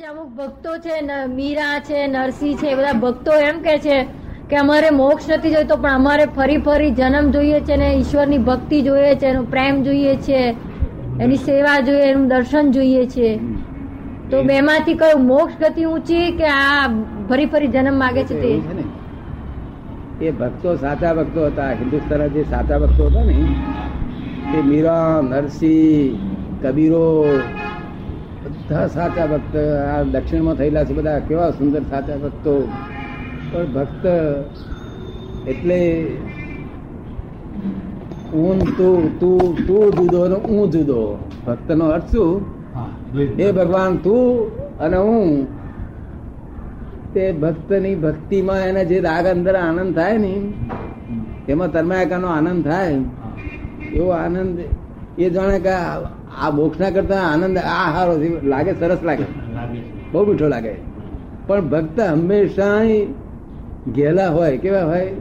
અમુક ભક્તો છે મીરા છે નરસિંહ છે બધા ભક્તો એમ કે છે કે અમારે મોક્ષ નથી જોઈતો પણ અમારે ફરી ફરી જન્મ જોઈએ છે ને ઈશ્વરની ભક્તિ જોઈએ છે એનો પ્રેમ જોઈએ છે એની સેવા જોઈએ એનું દર્શન જોઈએ છે. તો બેમાંથી કયું મોક્ષ ગતિ ઊંચી કે આ ફરી ફરી જન્મ માગે છે તે એ ભક્તો સાચા ભક્તો હતા હિન્દુસ્તાનના જે સાચા ભક્તો હતા ને તે મીરા નરસિંહ કબીરો બધા સાચા ભક્ત આ દક્ષિણમાં થયેલા છે બધા કેવા સુંદર સાચા ભક્તો. પણ ભક્ત એટલે ઊન તું તું તું જુદો ને હું જુદો. ભક્તનો અર્થ શું? હે ભગવાન તું અને હું તે ભક્તની ભક્તિમાં એને જે રાગ અંદર આનંદ થાય ને એમાં તન્માયકાનો આનંદ થાય. એવો આનંદ એ જાણે કે આ આ મોક્ષના કરતા આનંદ આ હારો લાગે સરસ લાગે. બહુ મીઠો લાગે. પણ ભક્ત હંમેશા ઘેલા હોય કેવા હોય?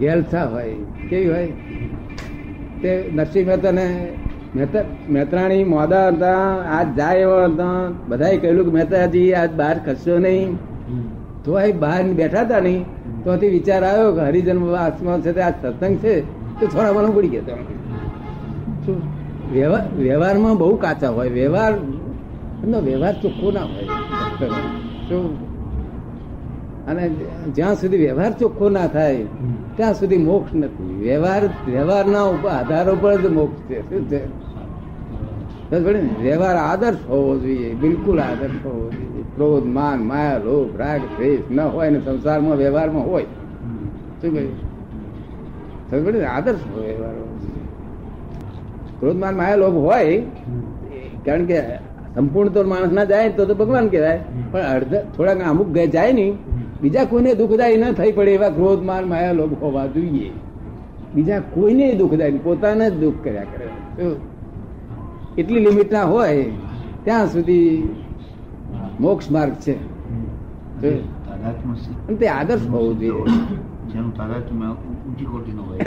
ઘેલસા હોય. કેવી હોય? તે નરસિંહ મહેતાને મહેતા મહેત્રાણી મોદા હતા આજ જાય એવા હતા. બધાએ કહેલું કે મહેતાજી આજ બહાર ખસશો નહીં. તો એ બહાર બેઠા હતા નહીં. તો વિચાર આવ્યો કે હરિજન વાસમાં છે તે આ સત્સંગ છે. તો થોડા મને ઉડી ગયા વ્યવહારમાં બહુ કાચા હોય. વ્યવહાર એમનો વ્યવહાર ચોખ્ખો ના હોય? શું? અને જ્યાં સુધી વ્યવહાર ચોખ્ખો ના થાય ત્યાં સુધી મોક્ષ નથી. વ્યવહાર વ્યવહારના આધાર ઉપર જ મોક્ષ છે. શું છે? વ્યવહાર આદર્શ હોવો જોઈએ. બિલકુલ આદર્શ હોવો જોઈએ. ક્રોધ માન માયા લોભ રાગ દ્વેષ ન હોય ને સંસારમાં વ્યવહારમાં હોય. શું કહ્યું? આદર્શ હોય વ્યવહાર. ક્રોધ માન માયા લોભ હોય કારણ કે સંપૂર્ણ તો માણસ ના જાય તો તો ભગવાન કહેવાય. પણ અડધા થોડાક અમુક જાય નહીં બીજા કોઈને દુઃખદાયી ન થઈ પડે એવા ક્રોધ માન માયા લોભ હોવા જોઈએ. બીજા કોઈને દુઃખદાયી પોતાને જ દુઃખ કર્યા કરે? એટલી લિમિટ ના હોય ત્યાં સુધી મોક્ષ માર્ગ છે. તે આદર્શ હોવું જોઈએ. જેનું તાદાત્મ્ય ઊંચી કોટીનું હોય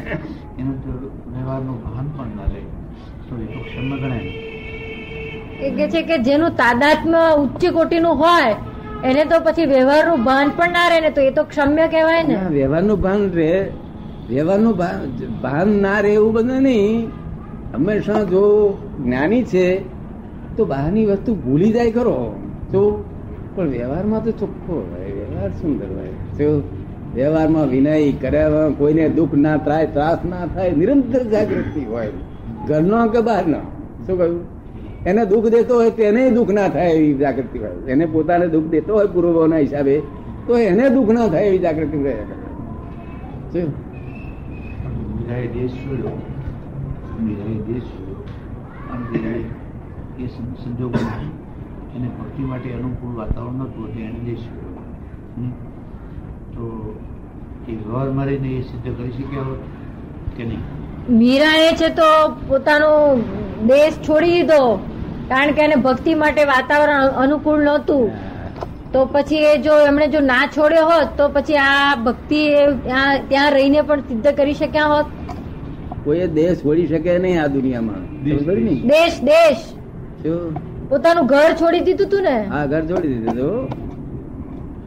એનું તો વ્યવહારનું ભાન પણ ના લે. તો એ ગણાય. કે છે કે જેનું તાદાત્મ્ય ઉચ્ચ કોટીનું હોય એને તો પછી વ્યવહારનું ભાન પણ ના રહે ને તો એ તો ક્ષમ્ય કહેવાય ને. વ્યવહારનું ભાન રહે. વ્યવહારનું ભાન ભાન ના રહે એવું બધું નહીં. હંમેશા જો જ્ઞાની છે તો બહારની વસ્તુ ભૂલી જાય ખરો. તો પણ વ્યવહારમાં તો ચોખ્ખો હોય વ્યવહાર સુંદર હોય. તો વ્યવહારમાં વિનય કર્યામાં કોઈને દુઃખ ના થાય ત્રાસ ના થાય નિરંતર જાગૃતિ હોય. ઘરનો કે બહારનો? શું કહ્યું? એને દુઃખ દેતો હોય તેને દુઃખ ના થાય એવી જાગૃતિ હોય. એને પોતાને દુઃખ દેતો હોય પૂર્વભાવના હિસાબે, તો એને દુઃખ ના થાય એવી જાગૃતિ સંજોગોમાં એને ભક્તિ માટે અનુકૂળ વાતાવરણ નહોતું, એટલે એને દેશ તો એ વ્યવહારમાં રહીને એ સિદ્ધ કરી શક્યા હોત કે નહીં? મીરા એ છે તો પોતાનો દેશ છોડી દીધો કારણ કે એને ભક્તિ માટે વાતાવરણ અનુકૂળ નહોતું. તો પછી એ જો એમણે જો ના છોડ્યો હોત તો પછી આ ભક્તિ ત્યાં ત્યાં રહીને પણ સિદ્ધ કરી શક્યા હોત. કોઈએ દેશ છોડી શકે નહીં આ દુનિયામાં. દેશ દેશ. પોતાનું ઘર છોડી દીધું તું ને? હા ઘર છોડી દીધું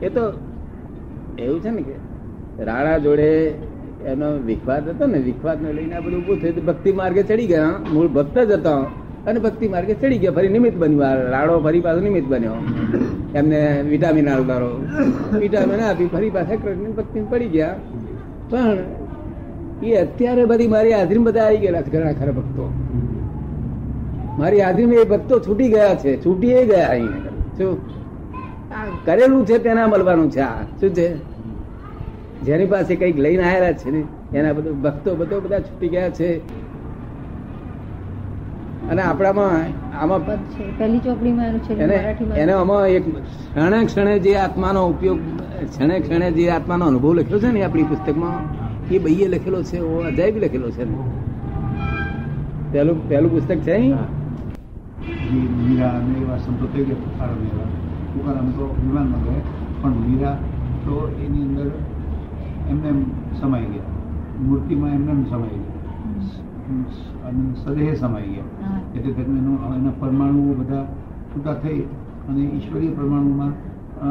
એ તો એવું છે ને કે રાણા જોડે એનો વિખવાદ હતો ને વિખવાદ ને લઈને આ બધું ઉભું થયું ભક્તિ માર્ગે ચડી ગયા. મૂળ ભક્ત જ હતો. અને ભક્તિ માર્ગે ચડી ગયા. ફરી નિમિત્ત બન્યું. રાડો ફરી પાછો નિમિત્ત બન્યો. એમને વિટામિન આલદારો વિટામિન આપી ફરી પાછા કૃષ્ણ ભક્તિ પડી ગયા. પણ એ અત્યારે બધી મારી હાજરી બધા આવી ગયેલા છે ઘણા ખરા ભક્તો. મારી હાજરીમાં એ ભક્તો છૂટી ગયા છે. છૂટી ગયા અહીં શું? કરેલું છે તેના મળવાનું છે. આ શું છે? જેની પાસે કંઈક લઈને આવેલા છે ને એના બધું ભક્તો બધો બધા છૂટી ગયા છે. અને આપણામાં આમાં પહેલી ચોપડીમાં એનું આમાં એક ક્ષણે ક્ષણે જે આત્માનો ઉપયોગ ક્ષણે ક્ષણે જે આત્માનો અનુભવ લખ્યો છે ને આપણી પુસ્તકમાં એ બઈએ લખેલો છે ઓ અજાયબી લખેલો છે. ને પહેલું પહેલું પુસ્તક છે અહીં? મીરા અને એવા સંતો થઈ ગયા? તુકારામ તો વિમાનમાં ગયા પણ મીરા તો એની અંદર એમને સમાઈ ગયા. મૂર્તિમાં એમને સમાઈ ગયા. અને સદેહે સમાઈ ગયા. એટલે એના પરમાણુઓ બધા છૂટા થઈ અને ઈશ્વરીય પરમાણુમાં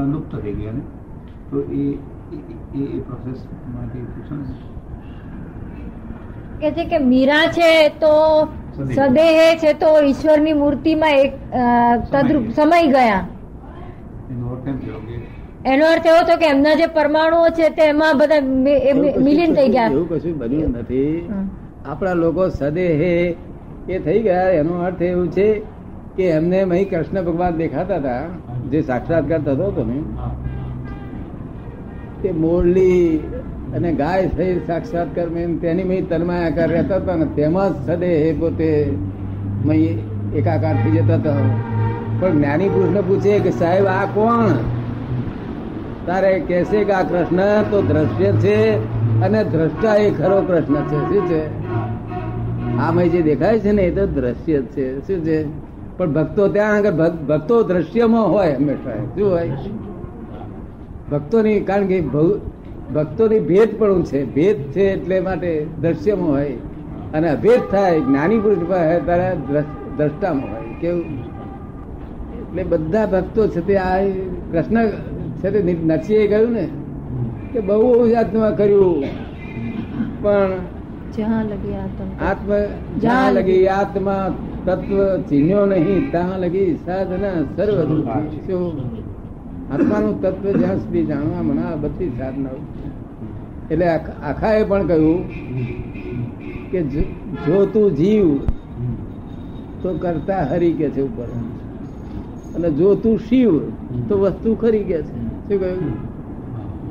લુપ્ત થઈ ગયા ને. તો એ એ- પ્રોસેસ માટે પૂછો ને. કે છે કે મીરા છે તો સદેહ. છે તો ઈશ્વરની મૂર્તિમાં એક તદ્રુપ સમય ગયા એનો અર્થ એમ થયો કે એનો અર્થ એવો હતો કે એમના જે પરમાણુઓ છે તે એમાં બધા મિલીન થઈ ગયા. એવું કશું બન્યું નથી. આપણા લોકો સદેહે એ થઈ ગયા. એનો અર્થ એવું છે કે એમને અહીં કૃષ્ણ ભગવાન દેખાતા હતા. જે સાક્ષાત્કાર થતો હતો ને તે મોરલી અને ગાય થઈ સાક્ષાત્કાર મેં તેની મેં તન્માયાકાર રહેતા હતા ને તેમાં જ સદેહે પોતે મહી એકાકાર થઈ જતા હતા. પણ જ્ઞાની પુરુષને પૂછે કે સાહેબ આ કોણ? તારે કહેશે કે આ કૃષ્ણ તો દ્રશ્ય છે અને દ્રષ્ટા એ ખરો કૃષ્ણ છે. શું છે? આમાં જે દેખાય છે ને એ તો દ્રશ્ય છે. શું છે? પણ ભક્તો ત્યાં આગળ ભક- ભક્તો દ્રશ્યમાં હોય હંમેશા. શું હોય? ભક્તોની, કારણ કે ભક્તોની ભેદ પણ છે. ભેદ છે એટલે માટે દ્રશ્યમાં હોય. અને અભેદ થાય, જ્ઞાની પુરુષ હોય ત્યારે દ્રષ્ટામાં હોય. કેવું? એટલે બધા ભક્તો છે તે આ કૃષ્ણ છે નરસિંહે કહ્યું ને કે બહુ જાતમાં કર્યું. પણ. આત્મ જ્યાં લગી આત્મા તત્વ ચીન્યો નહીં ત્યાં લગી સાધના સર્વ આત્માનું તત્વ જ્યાં સુધી જાણવા મને બધી સાધના એટલે આખા આખાએ પણ કહ્યું કે જો તું જીવ તો કરતા હરી કે છે ઉપર. અને જો તું શિવ તો વસ્તુ ખરી કે છે. શું કહ્યું?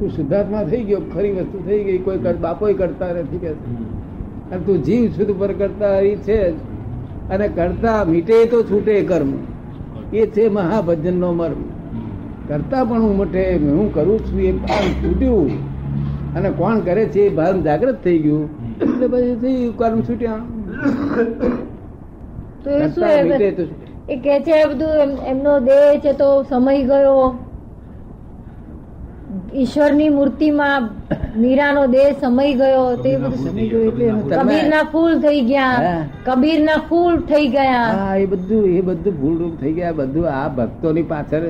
તું શુદ્ધાત્મા થઈ ગયો ખરી વસ્તુ થઈ ગઈ કોઈ બાપોય કરતા નથી કે. અને તું જીવ શુદ્ધ પર કરતા એ છે જ. અને કરતા મીટે તો છૂટે કર્મ. એ છે મહાભજન નો મર્મ કરતા પણ હું મટે હું કરું છું એ ભાન છૂટ્યું અને કોણ કરે છે એ ભાન જાગૃત થઈ ગયું. એટલે પછી થઈ કર્મ છૂટ્યા. તો એ શું. એ કે છે બધું એમનો દેહ છે તો સમય ગયો. ઈશ્વરની મૂર્તિમાં મીરાનો દેહ સમય ગયો તે બધું કબીરના ફૂલ. થઈ ગયા કબીરના ફૂલ થઈ ગયા. હા એ બધું એ બધું ભૂલરૂપ થઈ ગયા બધું આ ભક્તોની પાછળ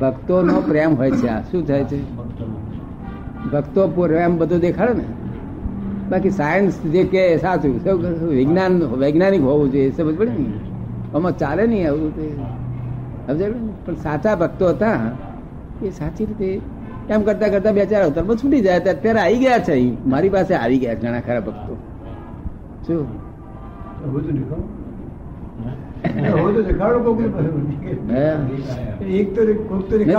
ભક્તોનો પ્રેમ હોય છે આ શું થાય છે? ભક્તો પ્રેમ બધું દેખાડે ને? બાકી સાયન્સ જે કે સાચું વિજ્ઞાન વૈજ્ઞાનિક હોવું જોઈએ એ સમજ પડે ને? આમાં ચાલે નહીં આવું તે. સમજાય પણ સાચા ભક્તો હતા એ સાચી રીતે એમ કરતા કરતા બે ચાર અવતારમાં છૂટી જાય. અત્યારે આવી ગયા છે મારી પાસે આવી ગયા ઘણા ખરા ભક્તો. શું.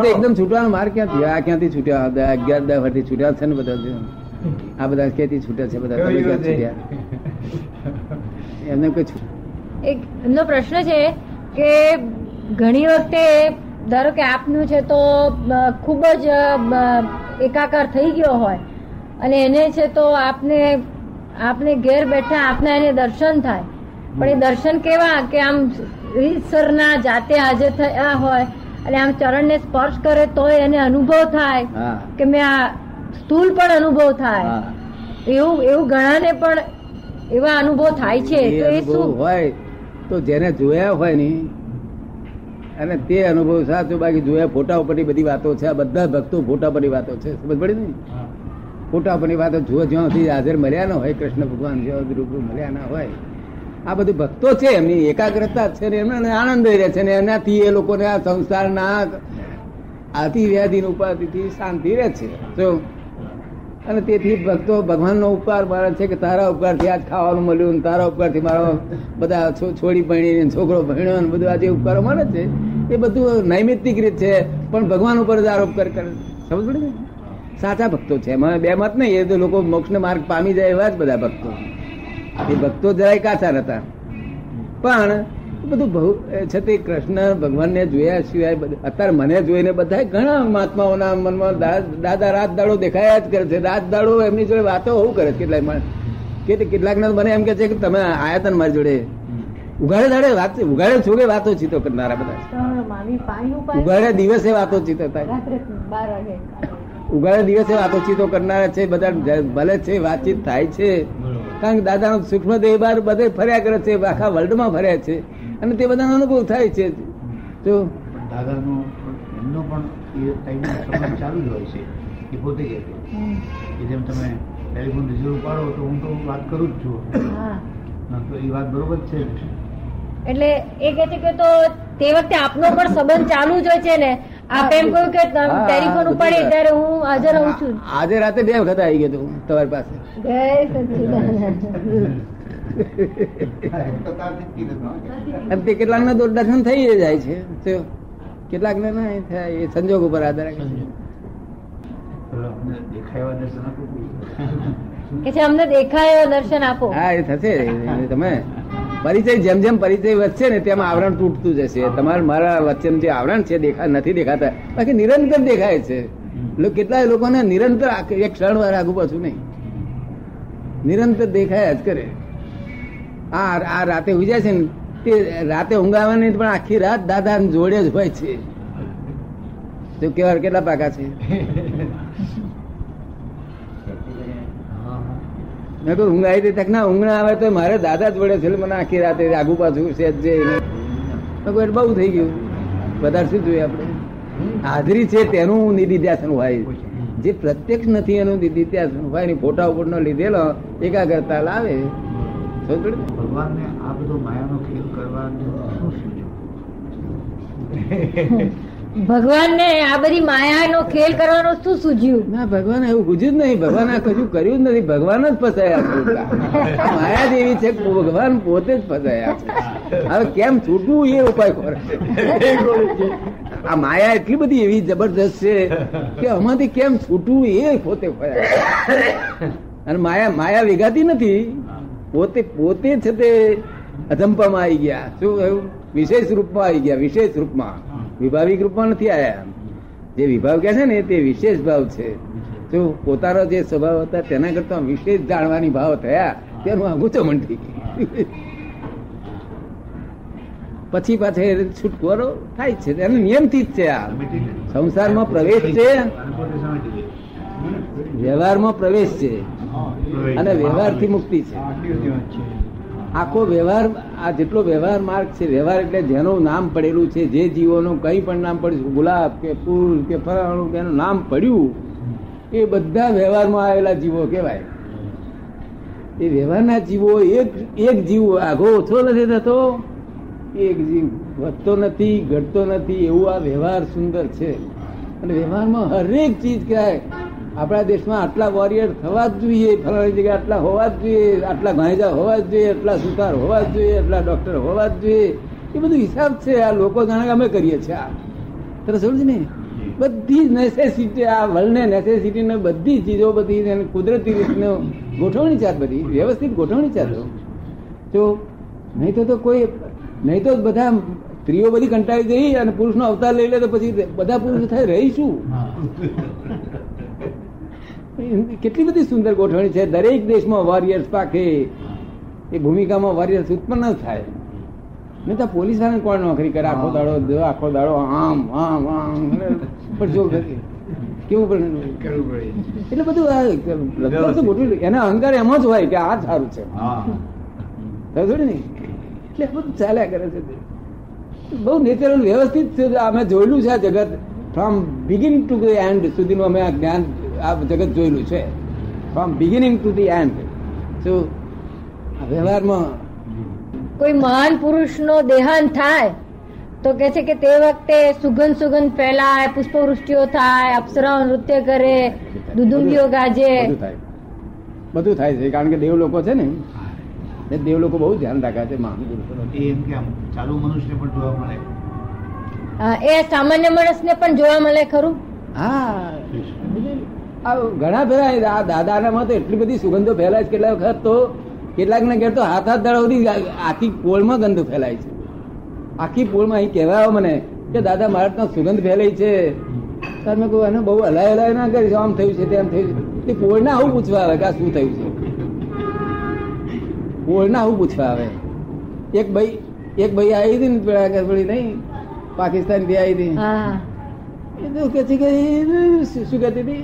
એકદમ છૂટવાનો માર ક્યાંથી? આ ક્યાંથી છૂટ્યા? આ અગિયાર દસ વર્ષથી છૂટ્યા છે ને બધા આ બધા ક્યાંથી છૂટ્યા છે બધા? છૂટ્યા? એમને કોઈ એક એમનો પ્રશ્ન છે કે ઘણી વખતે ધારો કે આપનું છે તો ખૂબ જ એકાકાર થઈ ગયો હોય અને એને છે તો આપને આપને ઘેર બેઠા આપના એને દર્શન થાય. પણ એ દર્શન કેવા? કે આમ રીતસરના જાતે હાજર થયા હોય અને આમ ચરણને સ્પર્શ કરે તો એને અનુભવ થાય કે મેં આ સ્થૂલ પણ અનુભવ થાય. એવું એવું ઘણાને પણ એવા અનુભવ થાય છે. તો એ શું? હોય તો જેને જોયા હોય ને અને તે અનુભવ સાચો બાકી જોયા ફોટા ઉપરની બધી વાતો છે. આ બધા ભક્તો ફોટા પરની વાતો છે. સમજ પડી ને? ફોટા પરની વાતો જોવા જ્યાં સુધી હાજર મળ્યા ના હોય કૃષ્ણ ભગવાન જ્યાં સુધી રૂબરૂ મળ્યા ના હોય આ બધું ભક્તો છે એમની એકાગ્રતા છે ને એમને આનંદ રહે છે ને એનાથી એ લોકોને આ સંસારના આતિ વ્યાધિ ઉપાધિથી શાંતિ રહે છે. જો અને તેથી ભક્તો ભગવાનનો ઉપકાર મારે છે કે તારા ઉપકારથી આજ ખાવાનું મળ્યું તારા ઉપકારથી મારો બધા છોડી ભણી છોકરો ભણ્યો ને બધું આજે ઉપકારો મળે છે, એ બધું નૈમિત્તિક રીત છે, પણ ભગવાન ઉપર જ આરોપ કરે સમજ પડે સાચા ભક્તો છે. એમાં બે મત નહીં, એ તો લોકો મોક્ષને માર્ગ પામી જાય એવા જ બધા ભક્તો. એ ભક્તો જરાય કાચા હતા પણ બધું બહુ છે તે કૃષ્ણ ભગવાનને જોયા સિવાય અત્યારે મને જોઈને બધા ઘણા મહાત્માઓના મનમાં દાદા રાત દાડો દેખાયા જ કરે છે. રાત દાડો એમની જોડે વાતો હોવું કરે કેટલાય માણસ કે કેટલાક મને એમ કે છે કે તમે આયા તને મારી જોડે. ઉઘાડે દાડે વાત ઉઘાડે છોડે વાતો ચીતો કરનારા બધા. ઉઘાડે દિવસે વાતો ચીતો થાય. રાત્રે ઉઘાડે દિવસે વાતો ચીતો કરનારા છે બધા ભલે છે વાતચીત થાય છે. કારણ કે દાદાનો સૂક્ષ્મ દેહ બાર બધે ફર્યા કરે છે આખા વર્લ્ડમાં ફર્યા છે. અને તે બધાનો અનુભવ થાય છે. જો દાદાનો એમનો પણ એ ટાઈમનો ચાલુ જ હોય છે. એ પોતે કહે છે. જેમ તમે ટેલિફોન રિઝર્વ પાડો તો હું તો વાત કરું જ છું. તો એ વાત બરોબર છે એટલે એ કે છે કે તો તે વખતે આપનો પણ સંબંધ ચાલુ જ હોય છે ને. આપ એમ કહ્યું કે ટેલિફોન ઉપાડે ત્યારે હું હાજર રહું છું. આજે રાતે બે વખત આવી ગયો તું તમારી પાસે. તે કેટલાક ના દર્શન થઈ જાય છે. કેટલાક ને ના થાય એ સંજોગ ઉપર આધાર રાખે છે. અમને દેખાય દર્શન આપો કે છે અમને દેખાય એવા દર્શન આપો. હા એ થશે. તમે પરિચય જેમ જેમ પરિચય વધશે ને તેમ આવરણ તૂટતું જશે. તમારા મારા વચ્ચે જે આવરણ છે દેખા નથી દેખાતા. બાકી નિરંતર દેખાય છે. લો- કેટલાય લોકોને નિરંતર આખ- એક ક્ષણ વાર આગુ પાછું નહીં. નિરંતર દેખાયા જ કરે. આ રાતે ઉજ્યા છે ને, તે રાતે ઊંઘાવાની પણ આખી રાત દાદા જોડે જ હોય છે. તો કેવા કેટલા પાકા છે? મેં કહ્યું, ઊંઘ તક ના, ઊંઘ આવે તો મારે દાદા જ વડે છે મને આખી રાતે આગુ પાછું છે જ બહુ થઈ ગયું. વધારે શું જોઈએ આપણે? હાજરી છે તેનું નિધિધ્યાસન હોય. જે પ્રત્યક્ષ નથી એનું નિધિધ્યાસન હોય ફોટા ઉપરનો લીધેલો એકાગ્રતા લાવે? ભગવાનને આ બધો માયાનો ખેલ કરવાનું શું સૂચવું ભગવાનને આ બધી માયાનો ખેલ કરવાનો શું સૂજ્યું? ના ભગવાન એવું પૂછ્યું જ નહીં. ભગવાન આ કશું કર્યું જ નથી. ભગવાન જ ફસાયા માયા જ છે ભગવાન પોતે જ ફસાયા હવે કેમ છૂટવું એ ઉપાય કરે આ માયા એટલી બધી એવી જબરદસ્ત છે કે આમાંથી કેમ છૂટવું એ પોતે ફસાયા અને માયા માયા વેગાતી નથી. પોતે પોતે છે તે અજંપામાં આવી ગયા. શું એવું વિશેષ રૂપમાં આવી ગયા વિશેષ રૂપમાં. વિભાવિક રૂપમાં નથી આયા જે વિભાવ કે છે ને તે વિશેષ ભાવ છે. શું? પોતાનો જે સ્વભાવ હતા તેના કરતા વિશેષ જાણવાની ભાવ થયા. તેનું આગું ચમન થઈ. પછી પાછળ છુટકારો થાય છે. એનો નિયમથી જ છે આ. સંસારમાં પ્રવેશ છે. વ્યવહારમાં પ્રવેશ છે અને વ્યવહારથી મુક્તિ છે. આખો વ્યવહાર, આ જેટલો વ્યવહાર માર્ગ છે, વ્યવહાર એટલે જેનું નામ પડેલું છે, જે જીવોનું કંઈ પણ નામ પડ્યું ગુલાબ કે ફૂલ કે ફરાણું કે એનું નામ પડ્યું, એ બધા વ્યવહારમાં આવેલા જીવો કહેવાય. એ વ્યવહારના જીવો એક એક જીવ આઘો ઓછો નથી થતો, એક જીવ વધતો નથી, ઘટતો નથી, એવું આ વ્યવહાર સુંદર છે. અને વ્યવહારમાં હરેક ચીજ કહેવાય. આપણા દેશમાં આટલા વોરિયર થવા જ જોઈએ ફલાણી જગ્યાએ આટલા હોવા જ જોઈએ આટલા ગાંધા હોવા જ જોઈએ આટલા સુથાર હોવા જ જોઈએ આટલા ડોક્ટર હોવા જ જોઈએ. એ બધું હિસાબ છે આ લોકો જાણે અમે કરીએ છીએ આ. તને સમજ ને? બધી નેસેસિટી આ વર્લ્ડને નેસેસિટી ને બધી ચીજો બધી કુદરતી રીતનો ગોઠવણી ચાર બધી વ્યવસ્થિત ગોઠવણી ચાલો તો. નહીં તો તો કોઈ નહીં તો બધા સ્ત્રીઓ બધી કંટાળી ગઈ અને પુરુષનો અવતાર લઈ લે તો પછી બધા પુરુષ થાય રહીશું. કેટલી બધી સુંદર ગોઠવણી છે. દરેક દેશમાં વોરિયર્સ પાકે. એ ભૂમિકામાં વોરિયર્સ ઉત્પન્ન જ થાય. નહીં તો પોલીસ વાળાને કોણ નોકરી કરે? આખો દાડો આખો દાડો આમ આમ આમ. પણ જો કેવું પણ એટલે બધું ગોઠવી એના અહંકાર એમાં જ હોય કે આ સારું છે. ખબર ને? એટલે બધું ચાલ્યા કરે છે. બહુ નેચરલ વ્યવસ્થિત છે. અમે જોયેલું છે આ જગત. From begin to the end સુધીનું અમે આ જ્ઞાન આ જગત જોયેલું છે. From beginning to the end શું વ્યવહારમાં કોઈ મહાન પુરુષનો દેહાંત થાય તો કે છે કે તે વખતે સુગંધ સુગંધ ફેલાય પુષ્પવૃષ્ટિઓ થાય અપ્સરાઓ નૃત્ય કરે દુદુંબીઓ ગાજે. બધું થાય. બધું થાય છે કારણ કે દેવ લોકો છે ને એ દેવ લોકો બહુ ધ્યાન રાખે છે ચાલુ મનુષ્યને પણ જોવા મળે. એ સામાન્ય માણસને પણ જોવા મળે ખરું? હા. ઘણા ફેરા આ દાદાનામાં તો એટલી બધી સુગંધો ફેલાય છે કેટલા વખત તો કેટલાક ને ઘેર તો હાથ હાથ દાડા સુધી આખી પોળમાં ગંધ ફેલાય છે. આખી પોળમાં અહીં કહેવાયો મને કે દાદા મારા સુગંધ ફેલાય છે. સર મેં કહું એને બહુ હલાય હલાય ના કરીશ આમ થયું છે તેમ થયું છે. તે પોળને આવું પૂછવા આવે કે આ શું થયું છે? પોળને આવું પૂછવા આવે. એક ભાઈ એક ભાઈ આવી હતી ને પેલા નહીં પાકિસ્તાનથી આવી હતી. હા. એ તો કે છે કે શું શું કહેતી હતી?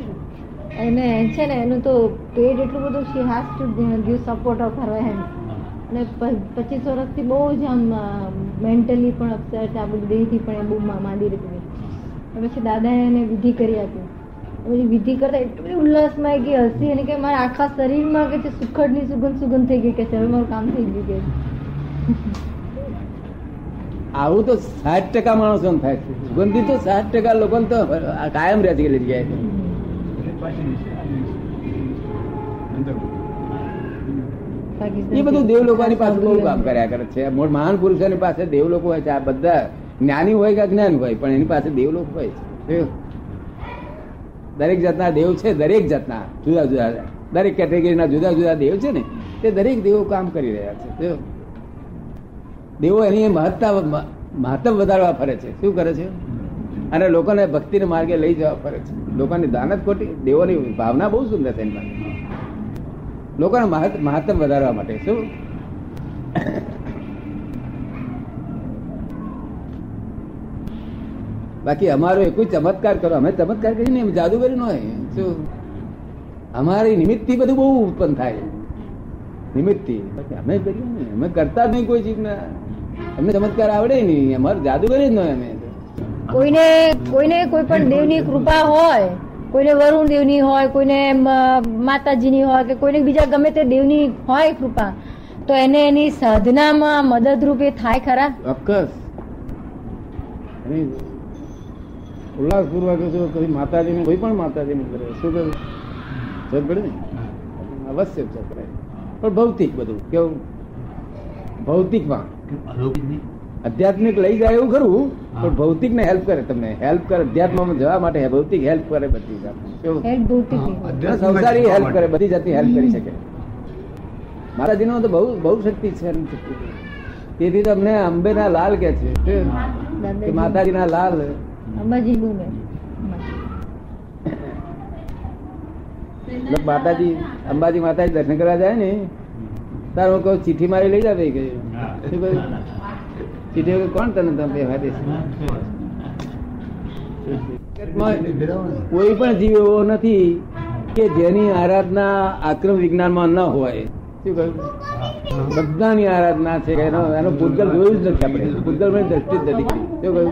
એને છે ને એનું તો પેડ એટલું બધું she has to give support of her hand અને પચીસ વર્ષથી બહુ જ આમ મેન્ટલી પણ અપસેટ આ બધું દેહથી પણ એ બહુ માંદી રહેતી પછી દાદાએ એને વિધિ કરી આપી. પછી વિધિ કરતા એટલી બધી ઉલ્લાસમાં ગઈ હસી અને કે મારા આખા શરીરમાં કે છે સુખડની સુગંધ સુગંધ થઈ ગઈ કે છે હવે મારું કામ થઈ ગયું કે. આવું તો સાઠ ટકા માણસો થાય છે. સુગંધી તો સાઠ ટકા લોકો તો કાયમ રહે છે જગ્યાએ એ બધું દેવ લોકોની પાસે બહુ કામ કર્યા કરે છે. મોટ મહાન પુરુષોની પાસે દેવ લોકો હોય છે. આ બધા જ્ઞાની હોય કે અજ્ઞાન હોય પણ એની પાસે દેવ લોકો હોય છે. દરેક જાતના દેવ છે દરેક જાતના જુદા જુદા દરેક કેટેગરીના જુદા જુદા દેવ છે ને તે દરેક દેવો કામ કરી રહ્યા છે. દેવો એની મહત્તા મહત્તમ વધારવા ફરે છે. શું કરે છે? અને લોકોને ભક્તિને માર્ગે લઈ જવા ફરે છે. લોકોની દાનત ખોટી, દેવોની ભાવના બહુ સુંદર છે લોકોને મહત્- મહત્તમ વધારવા માટે, શું? બાકી અમારો એક ચમત્કાર કરો. અમે ચમત્કાર કરી ને જાદુગરી ન શું? અમારી નિમિત્તથી બધું બહુ ઉત્પન્ન થાય. નિમિત્તથી. અમે કરીએ ને અમે કરતા જ નહીં કોઈ ચીજ ના અમને ચમત્કાર આવડે નહીં. અમારે જાદુગરી જ ન હોય અમે. કોઈને કોઈને કોઈ પણ દેવની કૃપા હોય કોઈને વરુણ દેવની હોય કોઈને માતાજીની હોય કે કોઈને બીજા ગમે તે દેવની હોય કૃપા તો એને એની સાધનામાં મદદરૂપે થાય ખરા? ચોક્કસ. ઉલ્લાસપૂર્વક જો કદી માતાજીને કોઈ પણ માતાજીને કરે શું કરે? સમજ પડે ને? અવશ્ય છે પણ ભૌતિક બધું કેવું? ભૌતિકમાં. અલૌકિક નહીં. આધ્યાત્મિક લઈ જાય એવું ખરું પણ ભૌતિક ને હેલ્પ કરે તમને. હેલ્પ કરે અધ્યાત્મ જવા માટે ભૌતિક હેલ્પ કરે બધી સંસારી હેલ્પ કરે બધી જાતની હેલ્પ કરી શકે. માતાજીનો તો બહુ બહુ શક્તિ છે તેથી તમને અંબે ના લાલ કે છે માતાજી માતાજીના લાલ. અંબાજી માતાજી અંબાજી માતાજી દર્શન કરવા જાય ને તાર હું કહું ચિઠ્ઠી મારી લઈ જાવે વગર કોણ તને તમે બેહવા દેશે? કોઈ પણ જીવ એવો નથી કે જેની આરાધના આક્રમ વિજ્ઞાનમાં ન હોય. શું કહ્યું? બધાની આરાધના છે એનો એનો ભૂતગલ જોયું જ નથી આપણે. ભૂતગલ મને દ્રષ્ટિ જ નથી. શું કહ્યું?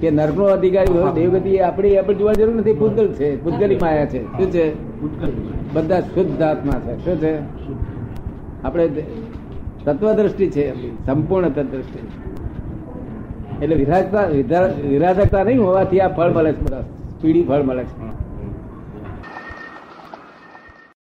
કે નર્ક નો અધિકારી હોય દેવગતિ આપણે આપણે જોવા જરૂર નથી. ભૂતગલ છે. ભૂતગલી માયા છે. શું છે? બધા શુદ્ધ આત્મા છે. શું છે? આપણે તત્વદ્રષ્ટિ છે સંપૂર્ણ તત્વદ્રષ્ટિ. એટલે વિરાજતા વિરા- વિરાજકતા નહીં હોવાથી આ ફળ મળે છે બધા. પીડી ફળ મળે છે.